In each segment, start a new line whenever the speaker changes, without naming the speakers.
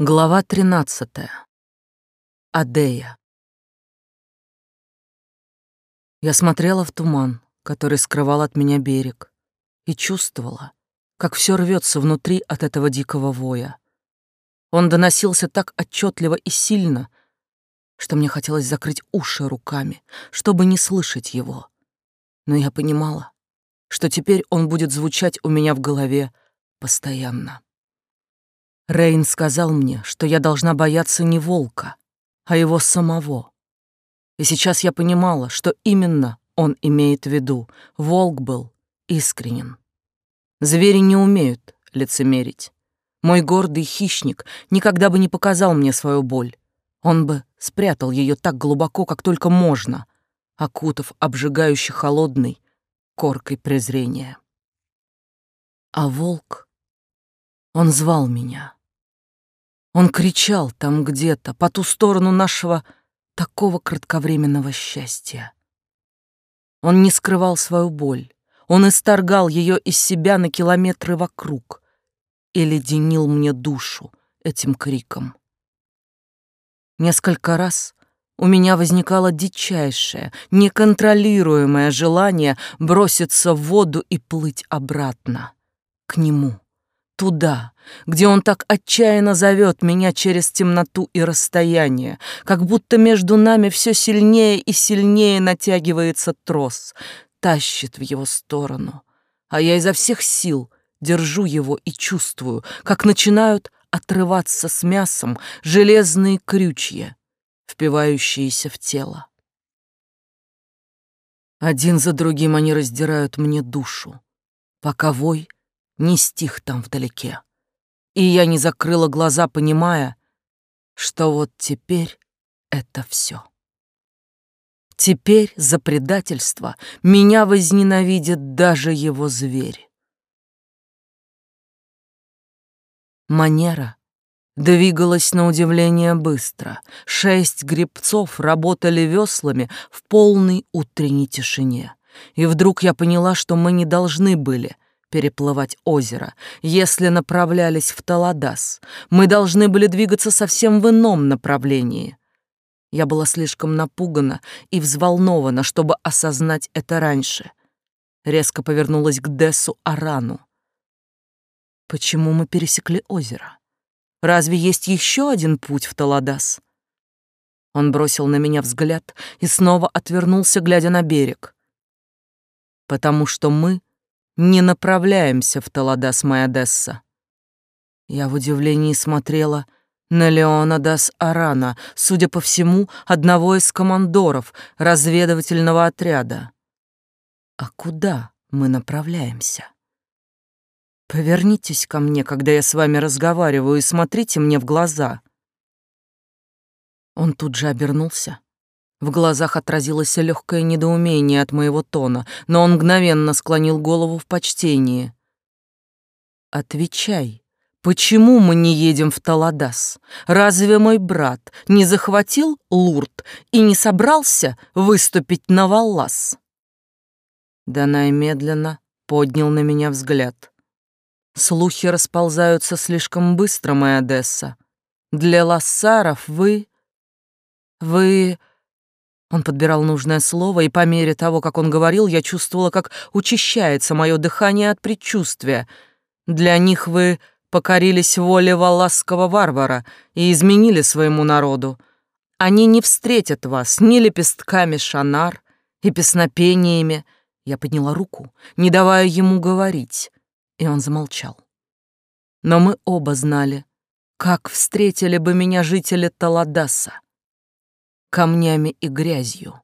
Глава 13. Адея. Я смотрела в туман, который скрывал от меня берег, и чувствовала, как все рвется внутри от этого дикого воя. Он доносился так отчетливо и сильно, что мне хотелось закрыть уши руками, чтобы не слышать его. Но я понимала, что теперь он будет звучать у меня в голове постоянно. Рейн сказал мне, что я должна бояться не волка, а его самого. И сейчас я понимала, что именно он имеет в виду. Волк был искренен. Звери не умеют лицемерить. Мой гордый хищник никогда бы не показал мне свою боль. Он бы спрятал ее так глубоко, как только можно, окутав обжигающий холодной коркой презрения. А волк, он звал меня. Он кричал там где-то, по ту сторону нашего такого кратковременного счастья. Он не скрывал свою боль, он исторгал ее из себя на километры вокруг и леденил мне душу этим криком. Несколько раз у меня возникало дичайшее, неконтролируемое желание броситься в воду и плыть обратно, к нему туда, где он так отчаянно зовет меня через темноту и расстояние, как будто между нами все сильнее и сильнее натягивается трос, тащит в его сторону. А я изо всех сил держу его и чувствую, как начинают отрываться с мясом железные крючья, впивающиеся в тело. Один за другим они раздирают мне душу, пока вой не стих там вдалеке. И я не закрыла глаза, понимая, что вот теперь это все. Теперь за предательство меня возненавидит даже его зверь. Манера двигалась на удивление быстро. Шесть гребцов работали веслами в полной утренней тишине. И вдруг я поняла, что мы не должны были — переплывать озеро, если направлялись в Таладас. Мы должны были двигаться совсем в ином направлении. Я была слишком напугана и взволнована, чтобы осознать это раньше. Резко повернулась к Дессу Арану. Почему мы пересекли озеро? Разве есть еще один путь в Таладас? Он бросил на меня взгляд и снова отвернулся, глядя на берег. Потому что мы не направляемся в Таладас Майодесса. Я в удивлении смотрела на Леона Дас Арана, судя по всему, одного из командоров разведывательного отряда. А куда мы направляемся? Повернитесь ко мне, когда я с вами разговариваю, и смотрите мне в глаза. Он тут же обернулся в глазах отразилось легкое недоумение от моего тона, но он мгновенно склонил голову в почтении. «Отвечай, почему мы не едем в Таладас? Разве мой брат не захватил Лурд и не собрался выступить на Валлас?» Данай медленно поднял на меня взгляд. «Слухи расползаются слишком быстро, моя Одесса. Для лассаров вы... вы...» Он подбирал нужное слово, и по мере того, как он говорил, я чувствовала, как учащается мое дыхание от предчувствия. Для них вы покорились воле валласского варвара и изменили своему народу. Они не встретят вас ни лепестками шанар и песнопениями. Я подняла руку, не давая ему говорить, и он замолчал. Но мы оба знали, как встретили бы меня жители Таладаса камнями и грязью.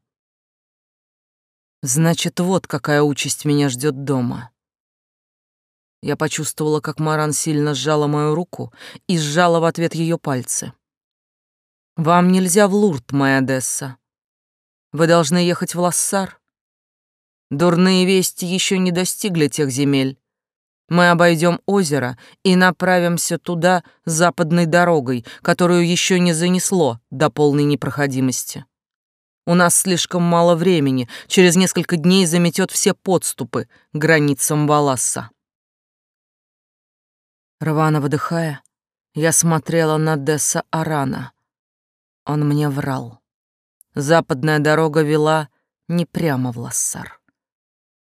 Значит, вот какая участь меня ждет дома. Я почувствовала, как Маран сильно сжала мою руку и сжала в ответ ее пальцы. «Вам нельзя в Лурд, моя Одесса. Вы должны ехать в Лассар. Дурные вести еще не достигли тех земель, мы обойдем озеро и направимся туда западной дорогой, которую еще не занесло до полной непроходимости. У нас слишком мало времени, через несколько дней заметет все подступы к границам Валаса. Рвано выдыхая, Я смотрела на Десса Арана. Он мне врал. Западная дорога вела не прямо в Лассар.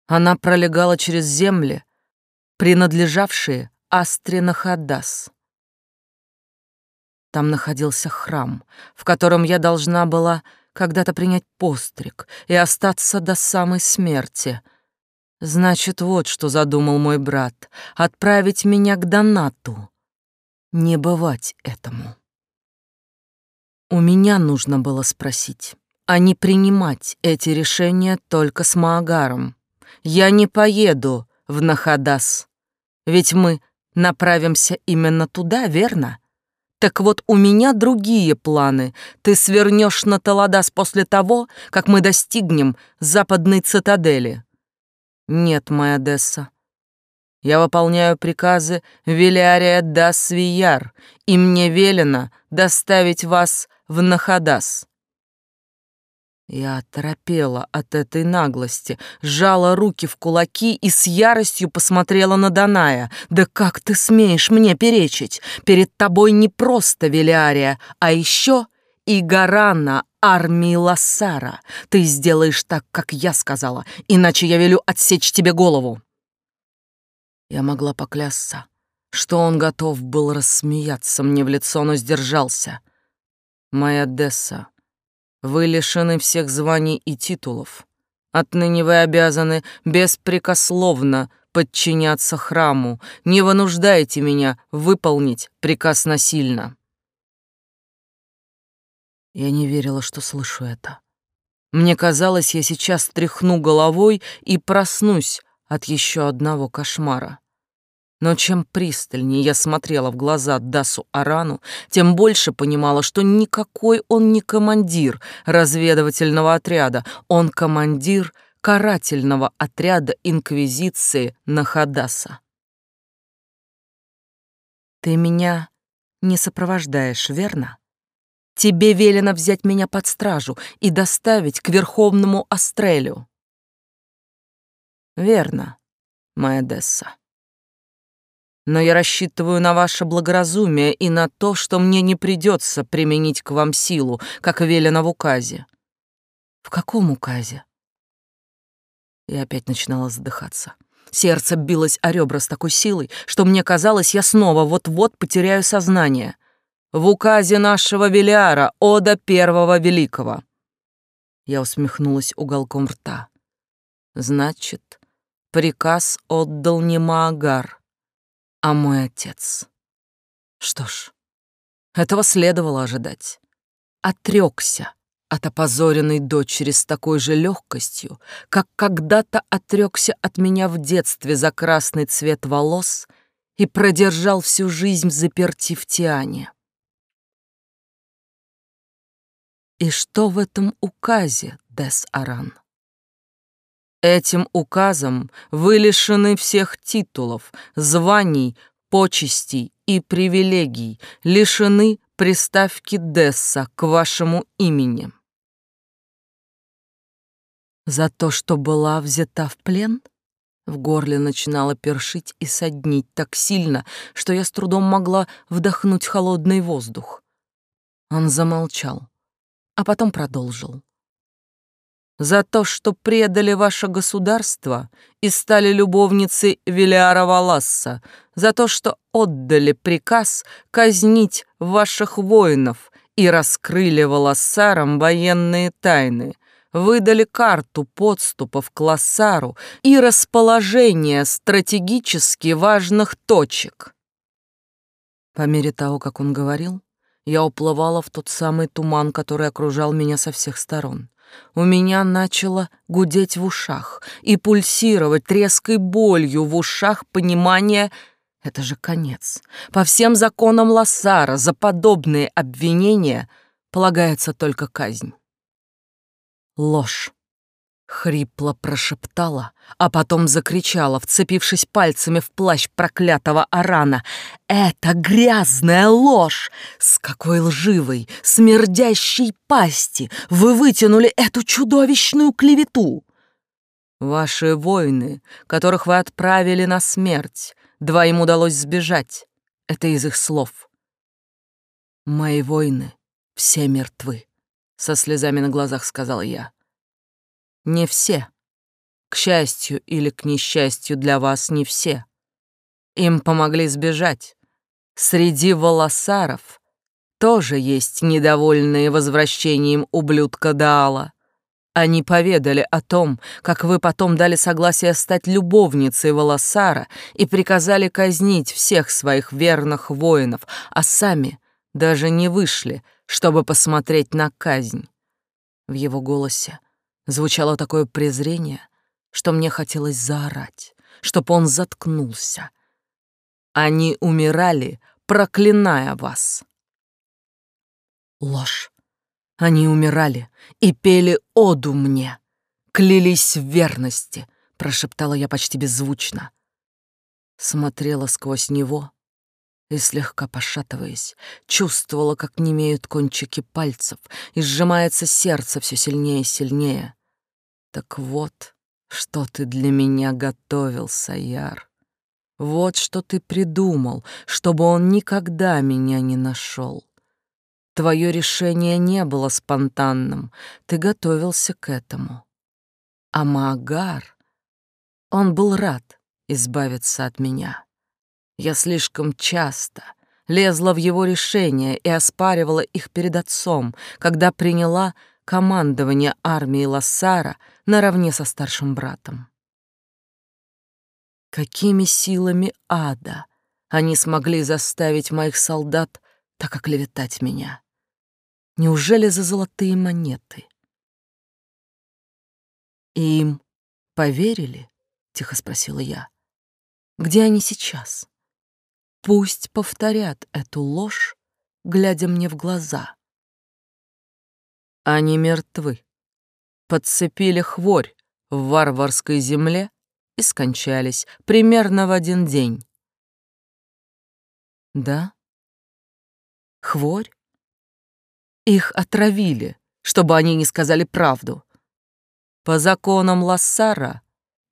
Она пролегала через земли, принадлежавшие Астринахадас. Там находился храм, в котором я должна была когда-то принять постриг и остаться до самой смерти. Значит, вот что задумал мой брат — отправить меня к Донату. Не бывать этому. У меня нужно было спросить, а не принимать эти решения только с Маагаром. Я не поеду в Нахадас, ведь мы направимся именно туда, верно? Так вот, у меня другие планы. Ты свернешь на Таладас после того, как мы достигнем западной цитадели. Нет, моя Десса. Я выполняю приказы Велиария Дасвияр, и мне велено доставить вас в Нахадас. Я оторопела от этой наглости, сжала руки в кулаки и с яростью посмотрела на Даная. «Да как ты смеешь мне перечить? Перед тобой не просто Велиария, а еще и Гарана армии Лассара. Ты сделаешь так, как я сказала, иначе я велю отсечь тебе голову». Я могла поклясться, что он готов был рассмеяться мне в лицо, но сдержался. «Моя Десса, вы лишены всех званий и титулов. Отныне вы обязаны беспрекословно подчиняться храму. Не вынуждайте меня выполнить приказ насильно. Я не верила, что слышу это. Мне казалось, я сейчас тряхну головой и проснусь от еще одного кошмара. Но чем пристальнее я смотрела в глаза Дасу Арану, тем больше понимала, что никакой он не командир разведывательного отряда, он командир карательного отряда Инквизиции Нахадаса. «Ты меня не сопровождаешь, верно? Тебе велено взять меня под стражу и доставить к Верховному Астрелю». «Верно, моя Десса но я рассчитываю на ваше благоразумие и на то, что мне не придется применить к вам силу, как велено в указе». «В каком указе?» Я опять начинала задыхаться. Сердце билось о ребра с такой силой, что мне казалось, я снова вот-вот потеряю сознание. «В указе нашего Велиара, Ода Первого Великого». Я усмехнулась уголком рта. «Значит, приказ отдал не Маагар» а мой отец. Что ж, этого следовало ожидать. Отрекся от опозоренной дочери с такой же легкостью, как когда-то отрекся от меня в детстве за красный цвет волос и продержал всю жизнь заперти в Тиане. И что в этом указе, Дес Аран? Этим указом вы лишены всех титулов, званий, почестей и привилегий, лишены приставки Десса к вашему имени. За то, что была взята в плен? В горле начинало першить и соднить так сильно, что я с трудом могла вдохнуть холодный воздух. Он замолчал, а потом продолжил за то, что предали ваше государство и стали любовницей Велиара Валасса, за то, что отдали приказ казнить ваших воинов и раскрыли Валассарам военные тайны, выдали карту подступов к Лассару и расположение стратегически важных точек. По мере того, как он говорил, я уплывала в тот самый туман, который окружал меня со всех сторон. У меня начало гудеть в ушах и пульсировать треской болью в ушах понимание «это же конец». По всем законам Лассара за подобные обвинения полагается только казнь. Ложь. Хрипло прошептала, а потом закричала, вцепившись пальцами в плащ проклятого Арана. «Это грязная ложь! С какой лживой, смердящей пасти вы вытянули эту чудовищную клевету!» «Ваши воины, которых вы отправили на смерть, двоим удалось сбежать. Это из их слов. Мои воины все мертвы, со слезами на глазах сказал я. Не все. К счастью или к несчастью для вас не все. Им помогли сбежать. Среди волосаров тоже есть недовольные возвращением ублюдка Даала. Они поведали о том, как вы потом дали согласие стать любовницей Волосара и приказали казнить всех своих верных воинов, а сами даже не вышли, чтобы посмотреть на казнь. В его голосе звучало такое презрение, что мне хотелось заорать, чтоб он заткнулся. Они умирали, проклиная вас. Ложь. Они умирали и пели оду мне, клялись в верности, прошептала я почти беззвучно. Смотрела сквозь него и, слегка пошатываясь, чувствовала, как немеют кончики пальцев и сжимается сердце все сильнее и сильнее. Так вот, что ты для меня готовил, Саяр. Вот что ты придумал, чтобы он никогда меня не нашел. Твое решение не было спонтанным, ты готовился к этому. А Маагар, он был рад избавиться от меня. Я слишком часто лезла в его решения и оспаривала их перед отцом, когда приняла командование армией Лассара наравне со старшим братом. Какими силами ада они смогли заставить моих солдат так оклеветать меня? Неужели за золотые монеты? И им поверили? Тихо спросила я. Где они сейчас? Пусть повторят эту ложь, глядя мне в глаза. Они мертвы. Подцепили хворь в варварской земле и скончались примерно в один день. Да? Хворь? Их отравили, чтобы они не сказали правду. По законам Лассара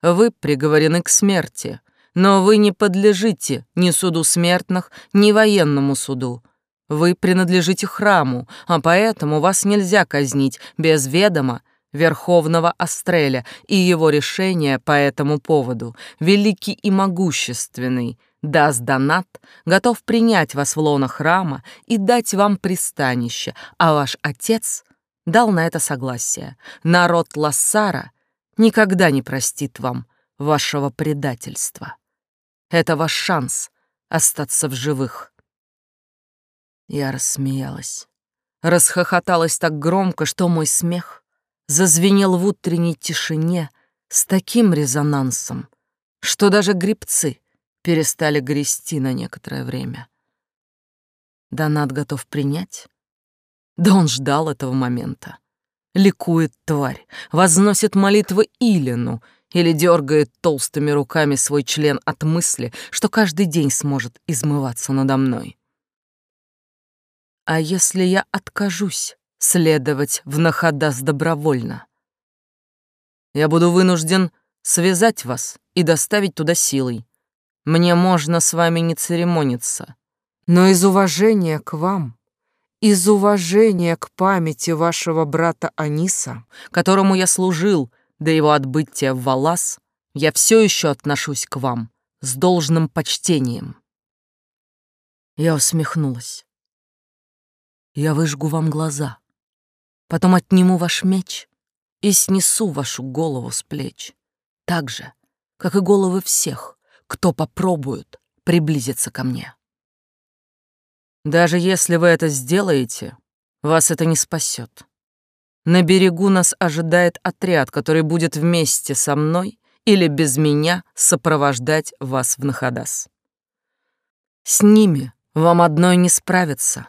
вы приговорены к смерти, но вы не подлежите ни суду смертных, ни военному суду. Вы принадлежите храму, а поэтому вас нельзя казнить без ведома Верховного Астреля и его решения по этому поводу, великий и могущественный, даст донат, готов принять вас в лоно храма и дать вам пристанище, а ваш отец дал на это согласие. Народ Лассара никогда не простит вам вашего предательства. Это ваш шанс остаться в живых. Я рассмеялась, расхохоталась так громко, что мой смех зазвенел в утренней тишине с таким резонансом, что даже грибцы перестали грести на некоторое время. Донат готов принять? Да он ждал этого момента. Ликует тварь, возносит молитвы Илину или дергает толстыми руками свой член от мысли, что каждый день сможет измываться надо мной. А если я откажусь следовать в Нахадас добровольно? Я буду вынужден связать вас и доставить туда силой. Мне можно с вами не церемониться, но из уважения к вам, из уважения к памяти вашего брата Аниса, которому я служил до его отбытия в Валас, я все еще отношусь к вам с должным почтением. Я усмехнулась. Я выжгу вам глаза, потом отниму ваш меч и снесу вашу голову с плеч, так же, как и головы всех, кто попробует приблизиться ко мне. Даже если вы это сделаете, вас это не спасет. На берегу нас ожидает отряд, который будет вместе со мной или без меня сопровождать вас в Нахадас. С ними вам одной не справиться.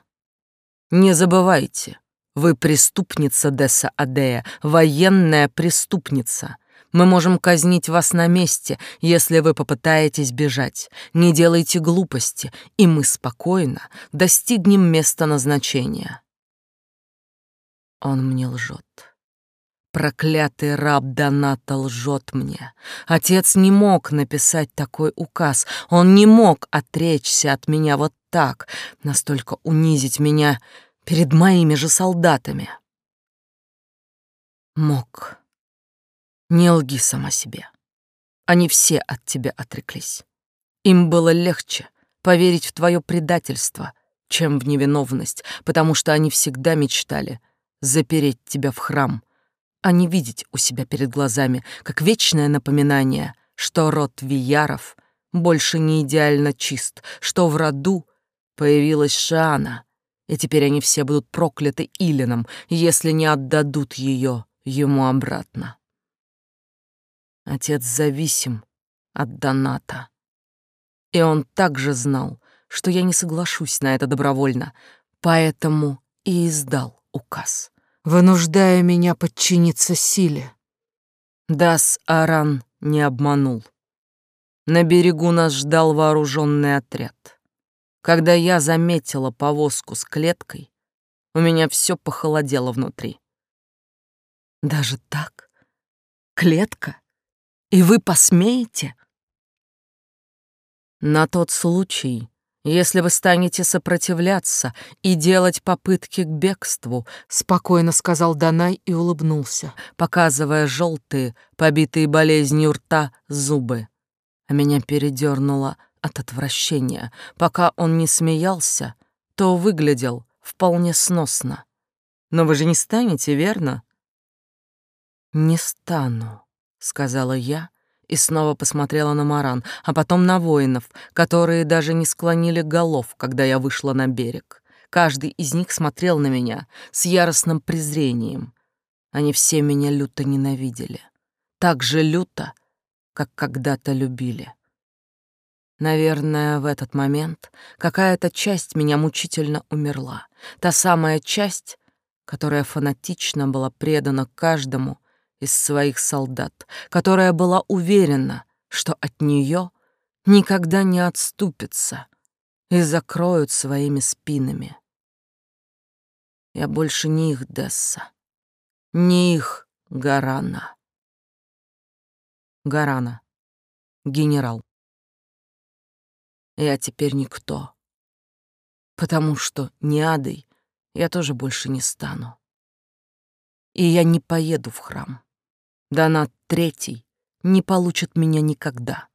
Не забывайте, вы преступница Деса Адея, военная преступница — мы можем казнить вас на месте, если вы попытаетесь бежать. Не делайте глупости, и мы спокойно достигнем места назначения. Он мне лжет. Проклятый раб Доната лжет мне. Отец не мог написать такой указ. Он не мог отречься от меня вот так, настолько унизить меня перед моими же солдатами. Мог. Не лги сама себе. Они все от тебя отреклись. Им было легче поверить в твое предательство, чем в невиновность, потому что они всегда мечтали запереть тебя в храм, а не видеть у себя перед глазами, как вечное напоминание, что род Вияров больше не идеально чист, что в роду появилась Шана, и теперь они все будут прокляты Илином, если не отдадут ее ему обратно. Отец зависим от доната. И он также знал, что я не соглашусь на это добровольно, поэтому и издал указ, вынуждая меня подчиниться силе. Дас Аран не обманул. На берегу нас ждал вооруженный отряд. Когда я заметила повозку с клеткой, у меня все похолодело внутри. Даже так? Клетка? И вы посмеете? На тот случай, если вы станете сопротивляться и делать попытки к бегству, спокойно сказал Данай и улыбнулся, показывая желтые, побитые болезнью рта зубы. А меня передернуло от отвращения. Пока он не смеялся, то выглядел вполне сносно. Но вы же не станете, верно? Не стану, сказала я и снова посмотрела на Маран, а потом на воинов, которые даже не склонили голов, когда я вышла на берег. Каждый из них смотрел на меня с яростным презрением. Они все меня люто ненавидели. Так же люто, как когда-то любили. Наверное, в этот момент какая-то часть меня мучительно умерла. Та самая часть, которая фанатично была предана каждому из своих солдат, которая была уверена, что от нее никогда не отступится и закроют своими спинами. Я больше не их Десса, не их Гарана. Гарана, генерал. Я теперь никто, потому что ни адой я тоже больше не стану. И я не поеду в храм. Донат третий не получит меня никогда.